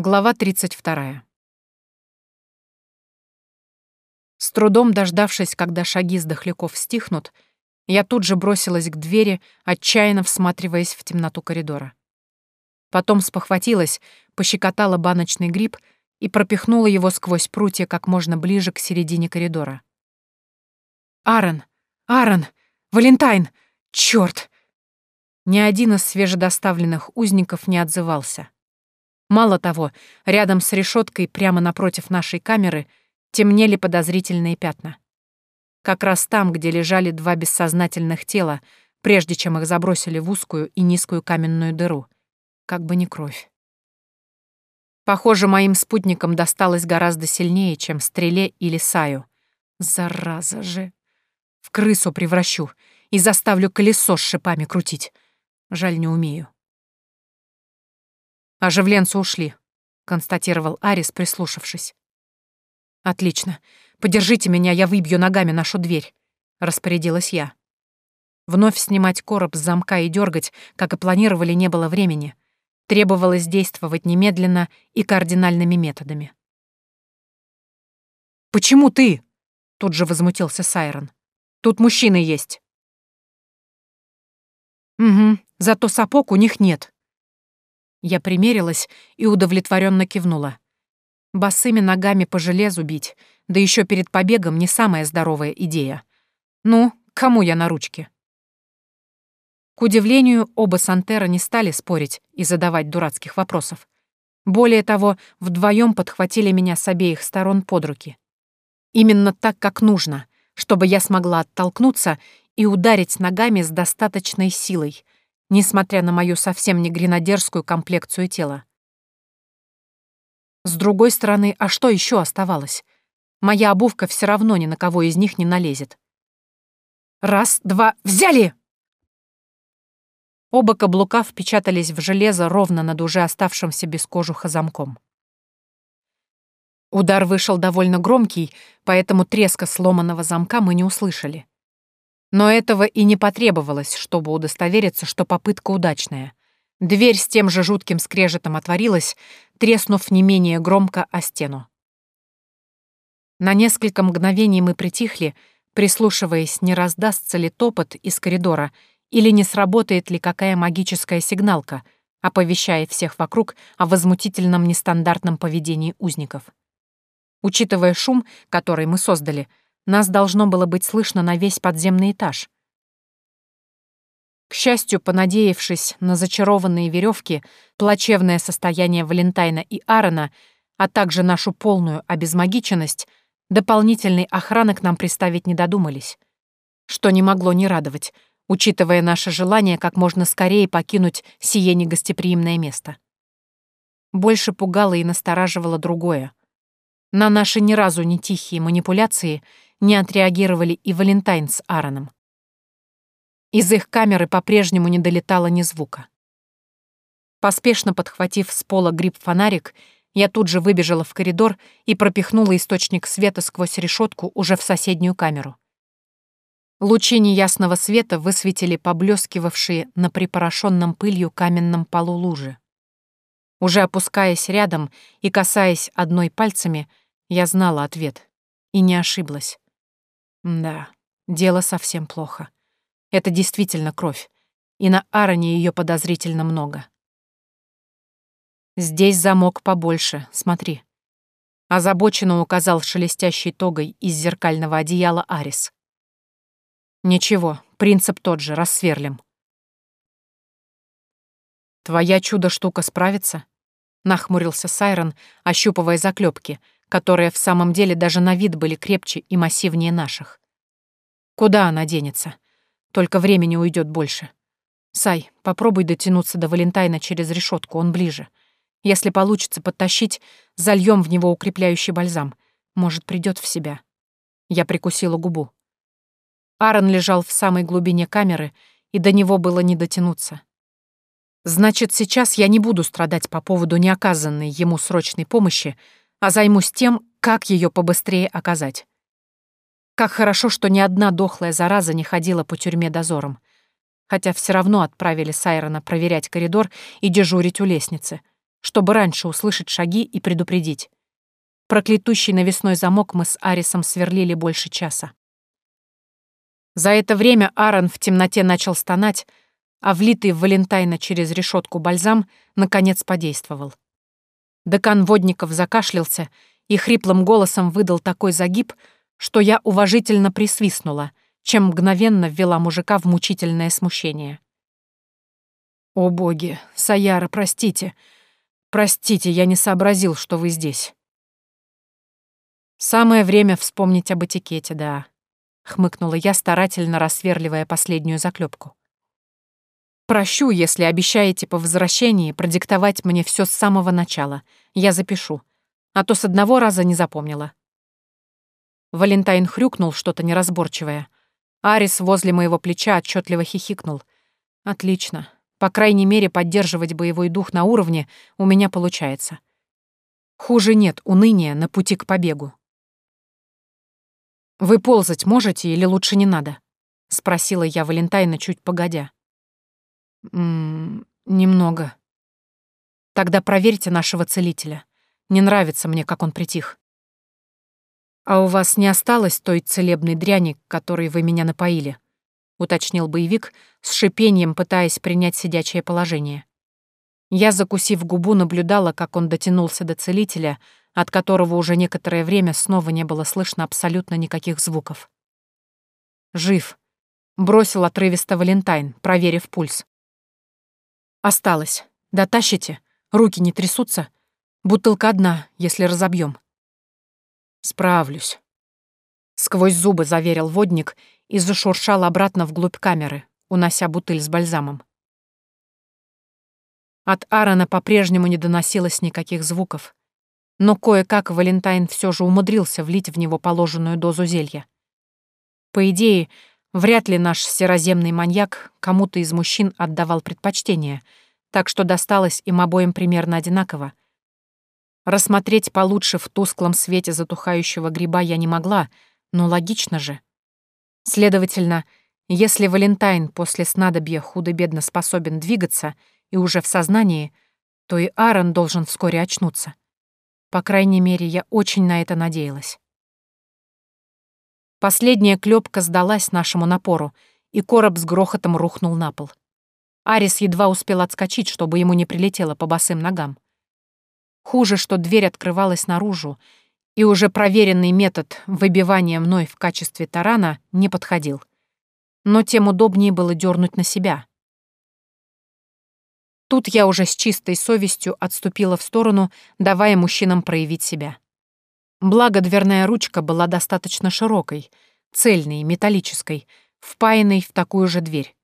Глава 32. С трудом дождавшись, когда шаги с дохляков стихнут, я тут же бросилась к двери, отчаянно всматриваясь в темноту коридора. Потом спохватилась, пощекотала баночный гриб и пропихнула его сквозь прутья как можно ближе к середине коридора. «Аарон! Аарон! Валентайн! Чёрт!» Ни один из свежедоставленных узников не отзывался. Мало того, рядом с решеткой прямо напротив нашей камеры темнели подозрительные пятна. Как раз там, где лежали два бессознательных тела, прежде чем их забросили в узкую и низкую каменную дыру. Как бы не кровь. Похоже, моим спутникам досталось гораздо сильнее, чем Стреле или Саю. Зараза же. В крысу превращу и заставлю колесо с шипами крутить. Жаль, не умею. «Оживленцы ушли», — констатировал Арис, прислушавшись. «Отлично. Подержите меня, я выбью ногами нашу дверь», — распорядилась я. Вновь снимать короб с замка и дергать, как и планировали, не было времени. Требовалось действовать немедленно и кардинальными методами. «Почему ты?» — тут же возмутился Сайрон. «Тут мужчины есть». «Угу, зато сапог у них нет», я примерилась и удовлетворенно кивнула. Босыми ногами по железу бить, да еще перед побегом не самая здоровая идея. Ну, кому я на ручке? К удивлению, оба Сантера не стали спорить и задавать дурацких вопросов. Более того, вдвоем подхватили меня с обеих сторон под руки. Именно так, как нужно, чтобы я смогла оттолкнуться и ударить ногами с достаточной силой — несмотря на мою совсем не гренадерскую комплекцию тела. С другой стороны, а что еще оставалось? Моя обувка все равно ни на кого из них не налезет. Раз, два, взяли! Оба каблука впечатались в железо ровно над уже оставшимся без кожуха замком. Удар вышел довольно громкий, поэтому треска сломанного замка мы не услышали. Но этого и не потребовалось, чтобы удостовериться, что попытка удачная. Дверь с тем же жутким скрежетом отворилась, треснув не менее громко о стену. На несколько мгновений мы притихли, прислушиваясь, не раздастся ли топот из коридора или не сработает ли какая магическая сигналка, оповещая всех вокруг о возмутительном нестандартном поведении узников. Учитывая шум, который мы создали, нас должно было быть слышно на весь подземный этаж. К счастью, понадеявшись на зачарованные веревки, плачевное состояние Валентайна и Аарона, а также нашу полную обезмагиченность, дополнительной охраны к нам приставить не додумались. Что не могло не радовать, учитывая наше желание как можно скорее покинуть сие негостеприимное место. Больше пугало и настораживало другое. На наши ни разу не тихие манипуляции — не отреагировали и Валентайн с Аароном. Из их камеры по-прежнему не долетало ни звука. Поспешно подхватив с пола гриб-фонарик, я тут же выбежала в коридор и пропихнула источник света сквозь решетку уже в соседнюю камеру. Лучи неясного света высветили поблескивавшие на припорошенном пылью каменном полу лужи. Уже опускаясь рядом и касаясь одной пальцами, я знала ответ. И не ошиблась. Да, дело совсем плохо. Это действительно кровь, и на Аароне ее подозрительно много. Здесь замок побольше, смотри. Озабоченно указал шелестящей тогой из зеркального одеяла Арис. Ничего, принцип тот же, рассверлим. Твоя чудо-штука справится? Нахмурился Сайрон, ощупывая заклепки — которые в самом деле даже на вид были крепче и массивнее наших. Куда она денется? Только времени уйдет больше. Сай, попробуй дотянуться до Валентайна через решетку, он ближе. Если получится подтащить, зальем в него укрепляющий бальзам. Может, придет в себя. Я прикусила губу. Аарон лежал в самой глубине камеры, и до него было не дотянуться. Значит, сейчас я не буду страдать по поводу неоказанной ему срочной помощи, а займусь тем, как ее побыстрее оказать. Как хорошо, что ни одна дохлая зараза не ходила по тюрьме дозором. Хотя все равно отправили Сайрона проверять коридор и дежурить у лестницы. чтобы раньше услышать шаги и предупредить. Проклятущий навесной замок мы с Арисом сверлили больше часа. За это время Аарон в темноте начал стонать, а влитый в Валентайна через решетку бальзам наконец подействовал. Декан Водников закашлялся и хриплым голосом выдал такой загиб, что я уважительно присвистнула, чем мгновенно ввела мужика в мучительное смущение. «О боги, Саяра, простите. Простите, я не сообразил, что вы здесь». «Самое время вспомнить об этикете, да», — хмыкнула я, старательно рассверливая последнюю заклепку. «Прощу, если обещаете по возвращении продиктовать мне все с самого начала. Я запишу. А то с одного раза не запомнила». Валентайн хрюкнул что-то неразборчивое. Арис возле моего плеча отчетливо хихикнул. «Отлично. По крайней мере, поддерживать боевой дух на уровне у меня получается. Хуже нет уныния на пути к побегу. «Вы ползать можете или лучше не надо?» — спросила я Валентайна чуть погодя. «Ммм, немного. Тогда проверьте нашего целителя. Не нравится мне, как он притих». «А у вас не осталось той целебной дряни, которой вы меня напоили?» — уточнил боевик, с шипением пытаясь принять сидячее положение. Я, закусив губу, наблюдала, как он дотянулся до целителя, от которого уже некоторое время снова не было слышно абсолютно никаких звуков. «Жив», — бросил отрывисто Валентайн, проверив пульс. «Осталось. Дотащите? Руки не трясутся? Бутылка одна, если разобьем. «Справлюсь», — сквозь зубы заверил водник и зашуршал обратно вглубь камеры, унося бутыль с бальзамом. От Аарона по-прежнему не доносилось никаких звуков, но кое-как Валентайн все же умудрился влить в него положенную дозу зелья. По идее, вряд ли наш сероземный маньяк кому-то из мужчин отдавал предпочтение, так что досталось им обоим примерно одинаково. Рассмотреть получше в тусклом свете затухающего гриба я не могла, но логично же. Следовательно, если Валентайн после снадобья худо-бедно способен двигаться и уже в сознании, то и Аарон должен вскоре очнуться. По крайней мере, я очень на это надеялась. Последняя клёпка сдалась нашему напору, и короб с грохотом рухнул на пол. Арис едва успел отскочить, чтобы ему не прилетело по босым ногам. Хуже, что дверь открывалась наружу, и уже проверенный метод выбивания мной в качестве тарана не подходил. Но тем удобнее было дернуть на себя. Тут я уже с чистой совестью отступила в сторону, давая мужчинам проявить себя. Благо, дверная ручка была достаточно широкой, цельной, металлической, впаянной в такую же дверь,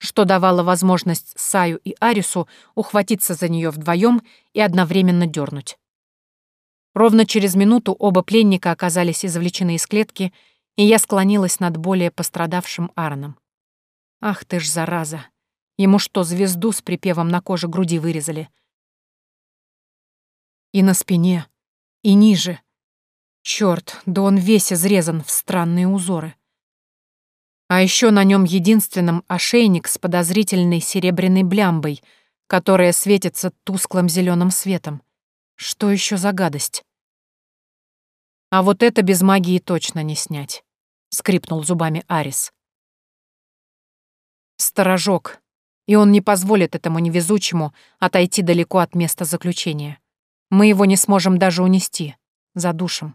что давало возможность Саю и Арису ухватиться за нее вдвоем и одновременно дернуть. Ровно через минуту оба пленника оказались извлечены из клетки, и я склонилась над более пострадавшим Аароном. Ах ты ж, зараза! Ему что, звезду с припевом на коже груди вырезали? И на спине, и ниже. Чёрт, да он весь изрезан в странные узоры. А еще на нем единственном ошейник с подозрительной серебряной блямбой, которая светится тусклым зеленым светом. Что еще за гадость? А вот это без магии точно не снять, скрипнул зубами Арис. Сторожок, и он не позволит этому невезучему отойти далеко от места заключения. Мы его не сможем даже унести, задушим.